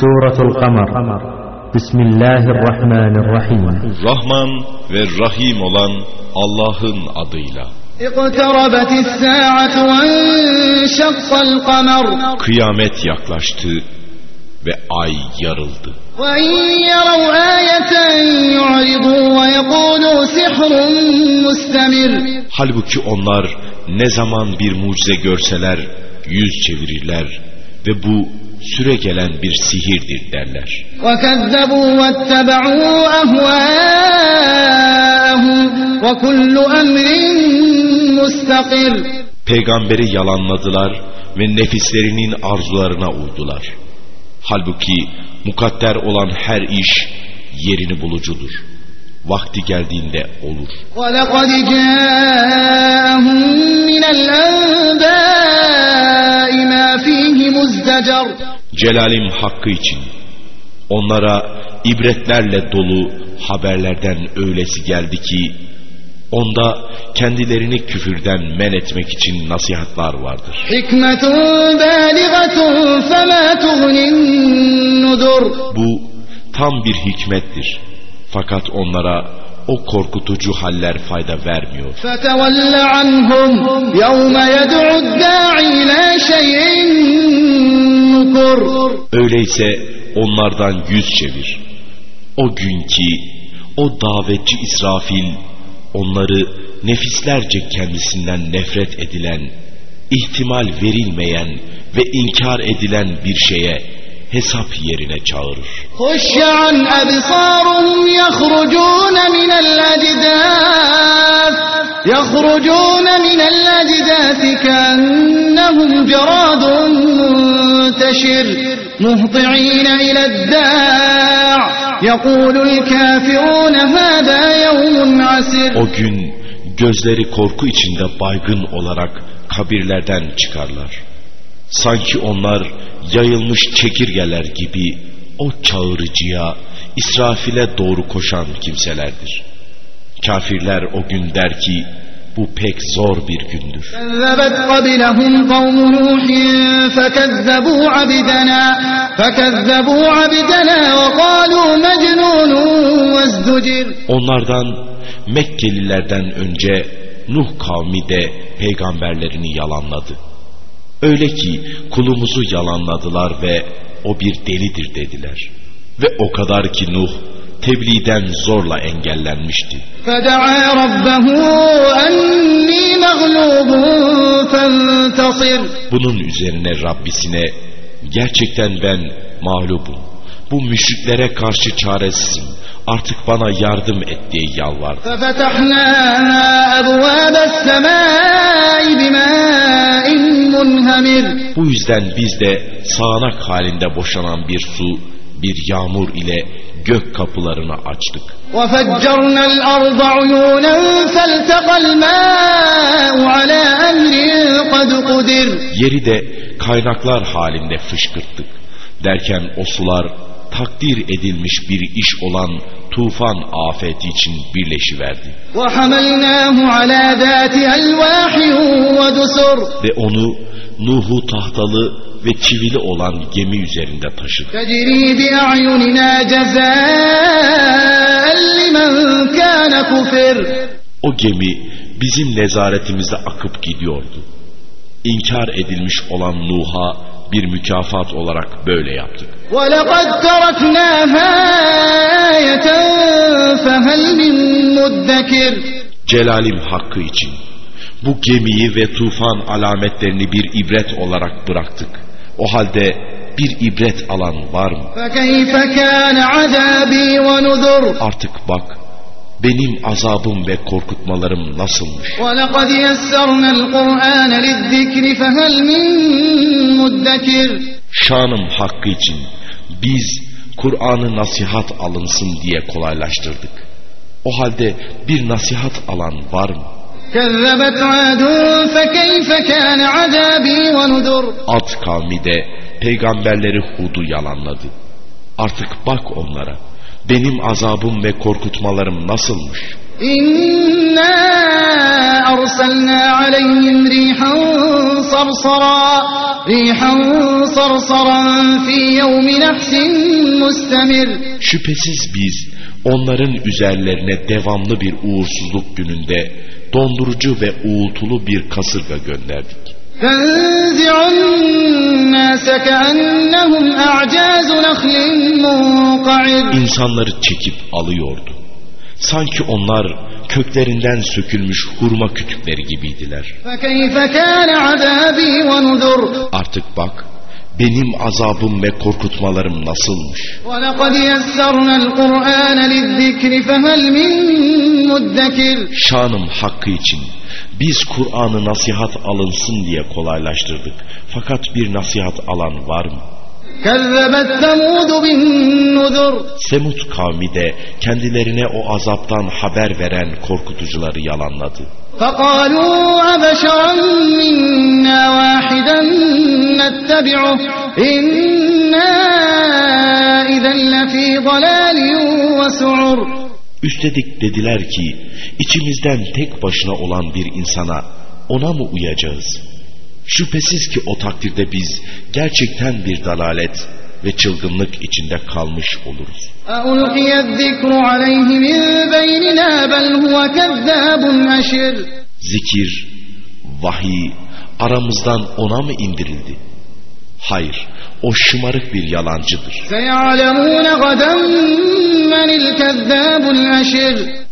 Surat Suratul Kamar Bismillahirrahmanirrahim. Rahman ve Rahim olan Allah'ın adıyla. Kıyamet yaklaştı ve ay yarıldı. Halbuki onlar ne zaman bir mucize görseler yüz çevirirler ve bu süre gelen bir sihirdir derler. وكذبوا واتبعوا أهواءهم وكل أمر مستقر Peygamberi yalanladılar ve nefislerinin arzularına uydular. Halbuki mukadder olan her iş yerini bulucudur. Vakti geldiğinde olur. ولقد جاءهم من الأنباء ما فيه مزدجر Celalim hakkı için onlara ibretlerle dolu haberlerden öylesi geldi ki onda kendilerini küfürden men etmek için nasihatlar vardır. حكمة بالغة فما تغني النذر Bu tam bir hikmettir. Fakat onlara o korkutucu haller fayda vermiyor. فتول عنهم يوم يدعو الداعي إلى شيء نكر Öyleyse onlardan yüz çevir. O gün ki o davetçi İsrafil onları nefislerce kendisinden nefret edilen, ihtimal verilmeyen ve inkar edilen bir şeye hesap yerine çağırır. Huşyan ebsarun yahrucun minel ecdâf يخرجون من الأجداث كأنهم جراد منتشر مهطعين إلى الداع يقول الكافرون هذا يوم عسر O gün gözleri korku içinde baygın olarak kabirlerden çıkarlar. Sanki onlar yayılmış çekirgeler gibi o çağırıcıya, İsrafil'e doğru koşan kimselerdir. Kafirler o gün der ki bu pek zor bir gündür. Onlardan Mekkelilerden önce Nuh kavmi de peygamberlerini yalanladı. Öyle ki kulumuzu yalanladılar ve o bir delidir dediler. Ve o kadar ki Nuh tebliğden zorla engellenmişti. Bunun üzerine Rabbisine gerçekten ben mağlubum. Bu müşriklere karşı çaresizim. Artık bana yardım et diye yalvardı. Bu yüzden biz de sağanak halinde boşanan bir su, bir yağmur ile gök kapılarını açtık. وفجرنا الأرض عيونا فالتقى الماء على أمر قد قدر Yeri de kaynaklar halinde fışkırttık. Derken o sular takdir edilmiş bir iş olan tufan afeti için birleşiverdi. وحملناه على ذات ألواح ودسر Ve onu Nuh'u tahtalı ve çivili olan gemi üzerinde taşıdı. O gemi bizim nezaretimizde akıp gidiyordu. İnkar edilmiş olan Nuh'a bir mükafat olarak böyle yaptık. Celalim hakkı için bu gemiyi ve tufan alametlerini bir ibret olarak bıraktık. O halde bir ibret alan var mı? Artık bak benim azabım ve korkutmalarım nasılmış? Şanım hakkı için biz Kur'an'ı nasihat alınsın diye kolaylaştırdık. O halde bir nasihat alan var mı? كذبت عاد فكيف كان عذابي ونذر Ad kavmi de peygamberleri Hud'u yalanladı. Artık bak onlara. Benim azabım ve korkutmalarım nasılmış? إنا أرسلنا عليهم ريحا صرصرا ريحا صرصرا في يوم نحس مستمر Şüphesiz biz onların üzerlerine devamlı bir uğursuzluk gününde dondurucu ve uğultulu bir kasırga gönderdik. İnsanları çekip alıyordu. Sanki onlar köklerinden sökülmüş hurma kütükleri gibiydiler. Artık bak benim azabım ve korkutmalarım nasılmış? Şanım hakkı için biz Kur'an'ı nasihat alınsın diye kolaylaştırdık. Fakat bir nasihat alan var mı? كذبت ثمود بالنذر Semut kavmi de kendilerine o azaptan haber veren korkutucuları yalanladı. فقالوا أبشرا منا واحدا نتبعه إنا إذا لفي ضلال وسعر Üstelik dediler ki içimizden tek başına olan bir insana ona mı uyacağız? Şüphesiz ki o takdirde biz gerçekten bir dalalet ve çılgınlık içinde kalmış oluruz. Zikir, vahiy aramızdan ona mı indirildi? Hayır, o şımarık bir yalancıdır.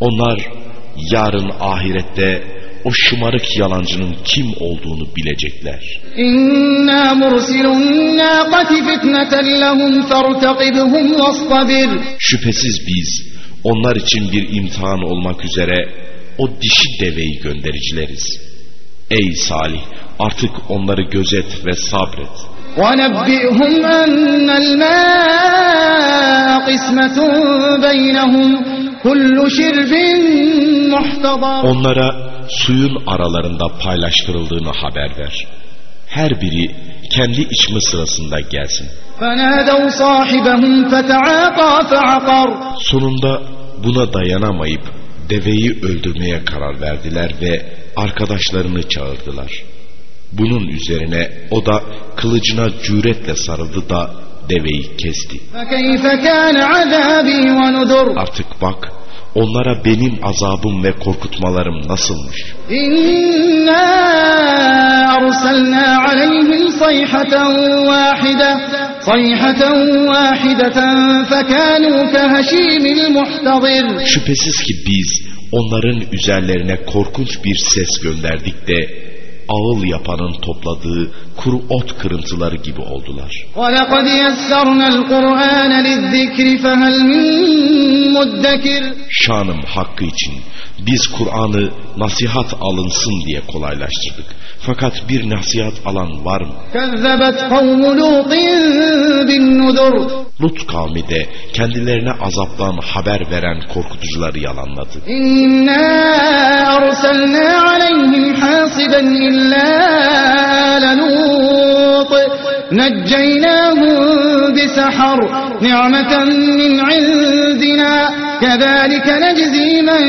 Onlar yarın ahirette o şımarık yalancının kim olduğunu bilecekler. إنا مرسل الناقة فتنة لهم فارتقبهم واصطبر Şüphesiz biz onlar için bir imtihan olmak üzere o dişi deveyi göndericileriz. Ey Salih artık onları gözet ve sabret. ونبئهم أن الماء قسمة بينهم كل شرب محتضر Onlara suyun aralarında paylaştırıldığını haber ver. Her biri kendi içme sırasında gelsin. Sonunda buna dayanamayıp deveyi öldürmeye karar verdiler ve arkadaşlarını çağırdılar. Bunun üzerine o da kılıcına cüretle sarıldı da deveyi kesti. Artık bak Onlara benim azabım ve korkutmalarım nasılmış? İnna arsalna aleyhim sayhaten vahide sayhaten vahideten fekanu keheşimil muhtadir. Şüphesiz ki biz onların üzerlerine korkunç bir ses gönderdik de ağıl yapanın topladığı kuru ot kırıntıları gibi oldular. Şanım hakkı için biz Kur'an'ı nasihat alınsın diye kolaylaştırdık. Fakat bir nasihat alan var mı? Lut kavmi de kendilerine azaptan haber veren korkutucuları yalanladı. İnna arsalna aleyhim hasiben illa لوط نجيناهم بسحر نعمة من عندنا كذلك نجزي من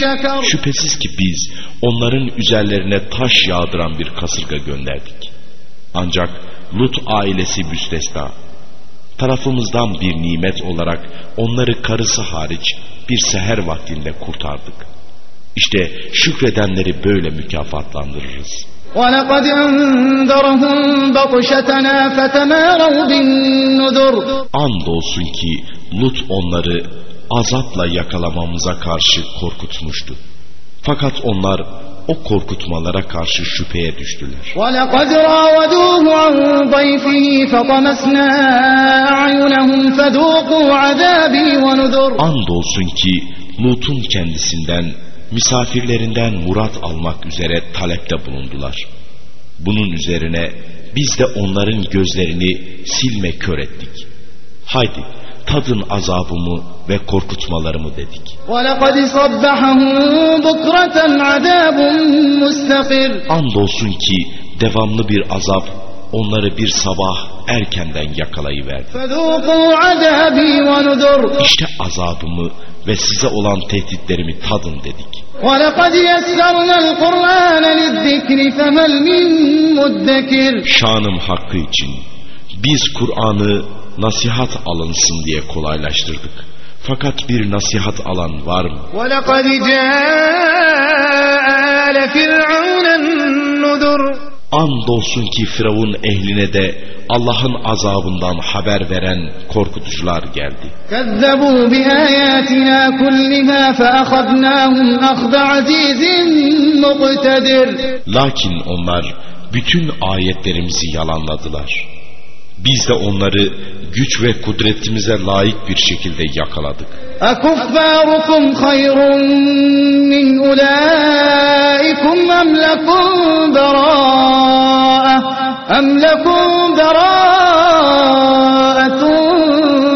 شكر Şüphesiz ki biz onların üzerlerine taş yağdıran bir kasırga gönderdik. Ancak Lut ailesi müstesna. Tarafımızdan bir nimet olarak onları karısı hariç bir seher vaktinde kurtardık. İşte şükredenleri böyle mükafatlandırırız. ولقد أنذرهم بطشتنا فتماروا بالنذر Andolsun ki Lut onları azapla yakalamamıza karşı korkutmuştu. Fakat onlar o korkutmalara karşı şüpheye düştüler. ولقد راودوه عن ضيفه فطمسنا أعينهم فذوقوا عذابي ونذر Andolsun ki Lut'un kendisinden misafirlerinden murat almak üzere talepte bulundular. Bunun üzerine biz de onların gözlerini silme kör ettik. Haydi tadın azabımı ve korkutmalarımı dedik. Andolsun ki devamlı bir azap onları bir sabah erkenden yakalayıverdi. İşte azabımı ve size olan tehditlerimi tadın dedik. ولقد يسرنا القرآن للذكر فهل من مدكر Şanım hakkı için biz Kur'an'ı nasihat alınsın diye kolaylaştırdık. Fakat bir nasihat alan var mı? ولقد جاء آل فرعون النذر Andolsun ki Firavun ehline de Allah'ın azabından haber veren korkutucular geldi. Lakin onlar bütün ayetlerimizi yalanladılar. Biz de onları güç ve kudretimize layık bir şekilde yakaladık. أكفاركم خير من أولئكم أم لكم براءة أم لكم براءة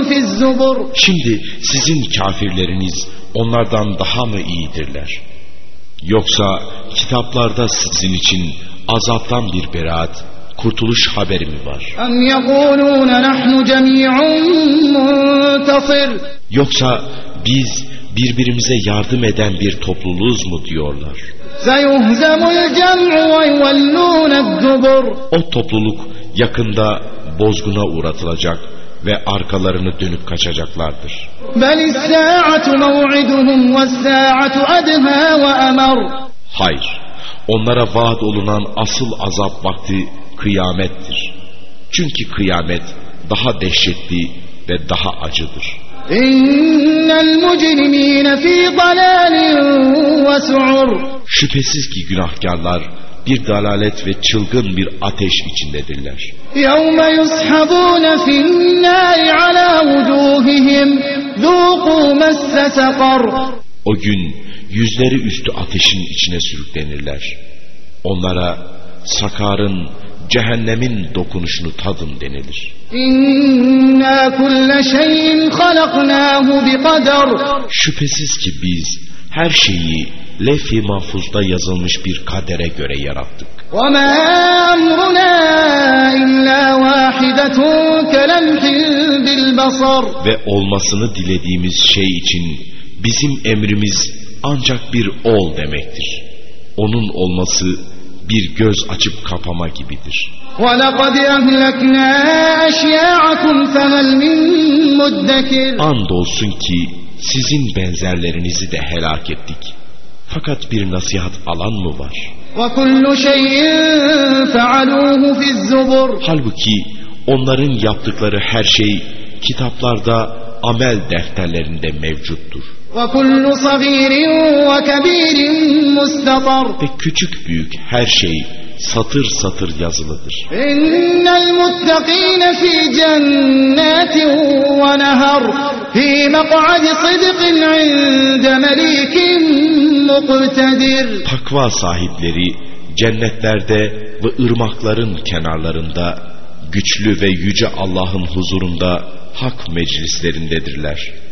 في الزبر Şimdi sizin kafirleriniz onlardan daha mı iyidirler? Yoksa kitaplarda sizin için azaptan bir beraat, kurtuluş haberi mi var? Yoksa biz birbirimize yardım eden bir topluluğuz mu diyorlar? O topluluk yakında bozguna uğratılacak ve arkalarını dönüp kaçacaklardır. Hayır, onlara vaat olunan asıl azap vakti kıyamettir. Çünkü kıyamet daha dehşetli ve daha acıdır. إن المجرمين في ضلال وسعر Şüphesiz ki günahkarlar bir dalalet ve çılgın bir ateş içindedirler. يوم يسحبون في النار على وجوههم ذوقوا مس سقر O gün yüzleri üstü ateşin içine sürüklenirler. Onlara sakarın, cehennemin dokunuşunu tadın denilir. إنا كل شيء خلقناه بقدر Şüphesiz ki biz her şeyi lef-i mahfuzda yazılmış bir kadere göre yarattık. وما أمرنا إلا واحدة كلمح بالبصر Ve olmasını dilediğimiz şey için bizim emrimiz ancak bir ol demektir. Onun olması bir göz açıp kapama gibidir. Andolsun ki sizin benzerlerinizi de helak ettik. Fakat bir nasihat alan mı var? Halbuki onların yaptıkları her şey kitaplarda amel defterlerinde mevcuttur. Ve küçük büyük her şey satır satır yazılıdır. İnnel muttakine fi cennetin ve nehar fi meq'adi sıdqin inde melikin. Takva sahipleri cennetlerde ve ırmakların kenarlarında güçlü ve yüce Allah'ın huzurunda hak meclislerindedirler.